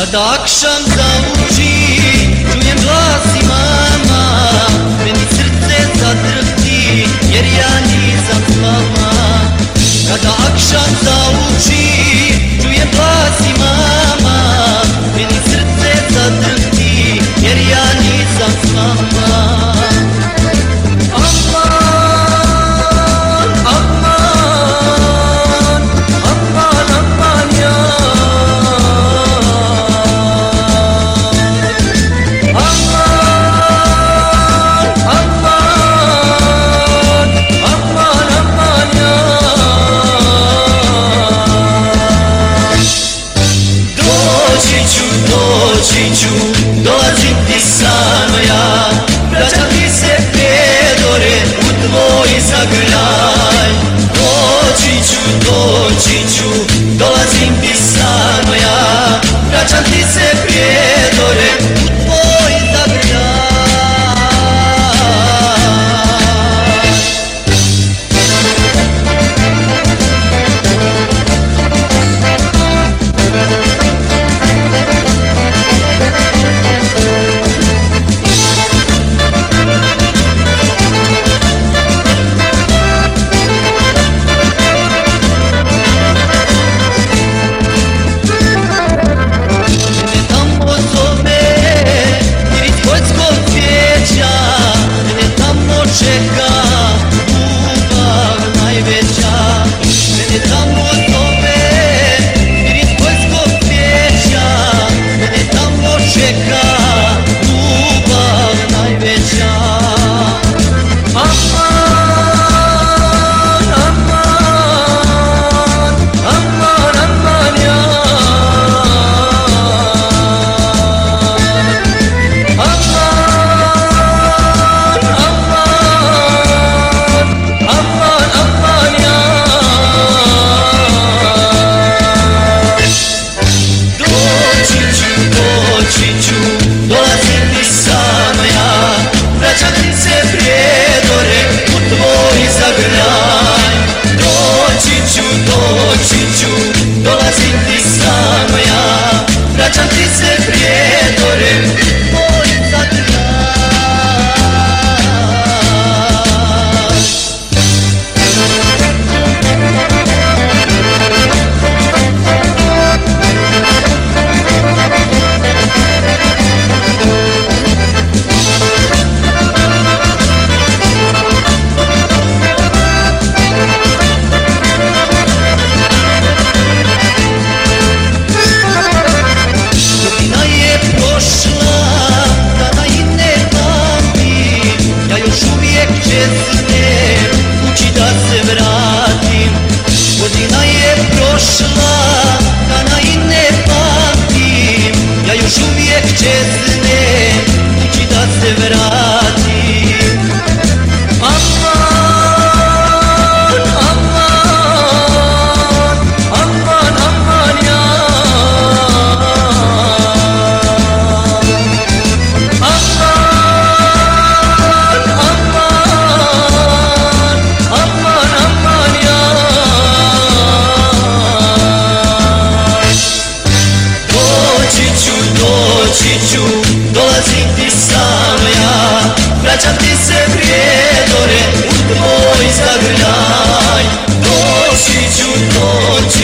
Kad akšan zauči, čujem glas mama, meni srce zadrži. ću dolaziti sano ja Vraćam ti se pedore u tvoj zagrljaj. se vratim. Godina je prošla, dana i ne pamtim. Ja još uvijek čeznem sam ja. Vraćam ti se prijedore u tvoj zagrljaj. Doći ću, doći